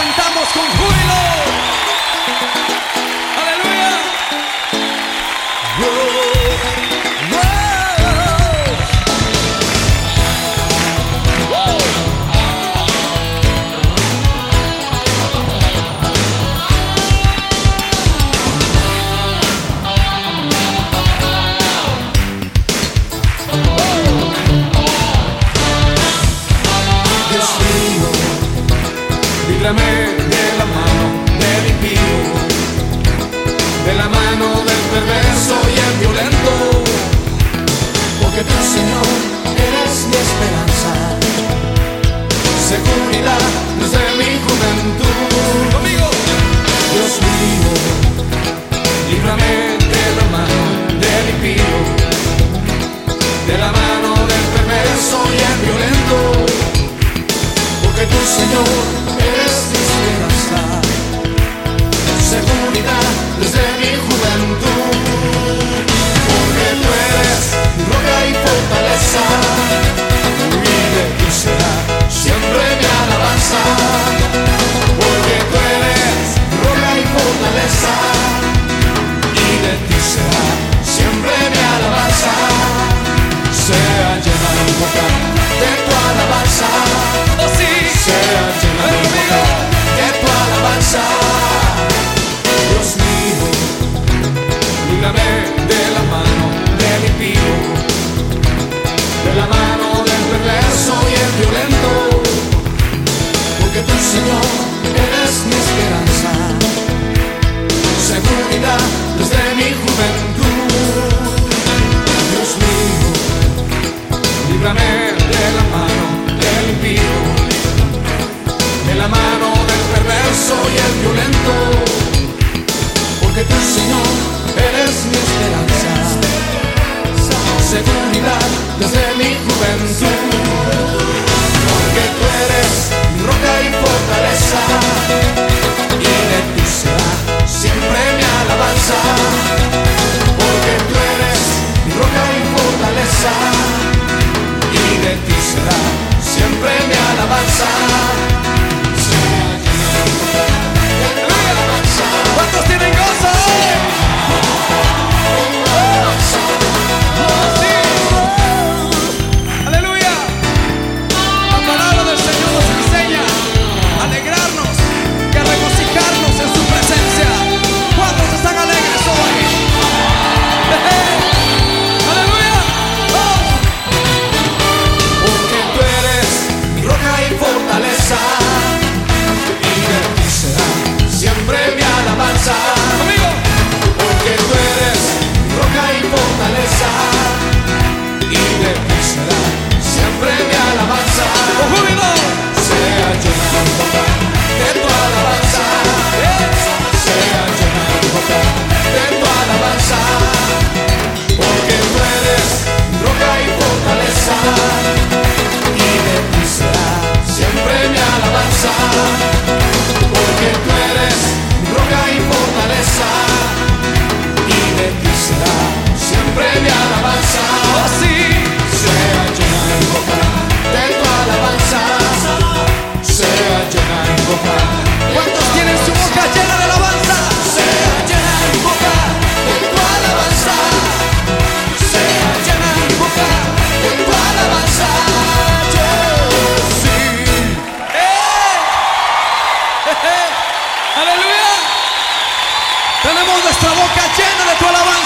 cantamos con júbilo. líbrame de la mano del impío, de la mano del perverso y el violento, porque tú, Señor, eres mi esperanza, seguridad desde mi juventud. Conmigo, Dios mío, líbrame de la mano del impío, de la mano del perverso y el violento, porque tú, Señor, de la mano del impío, de la mano del perverso y el violento, porque tú, Señor, eres mi esperanza, seguridad desde mi juventud, porque tú eres mi roca y fortaleza. Cuántos tienen su boca llena de alabanza, sea llena de enfoca, tu alabanza, sea llena de enfoca, alabanza, sí. ¡Eh! Aleluya, tenemos nuestra boca llena de tu alabanza.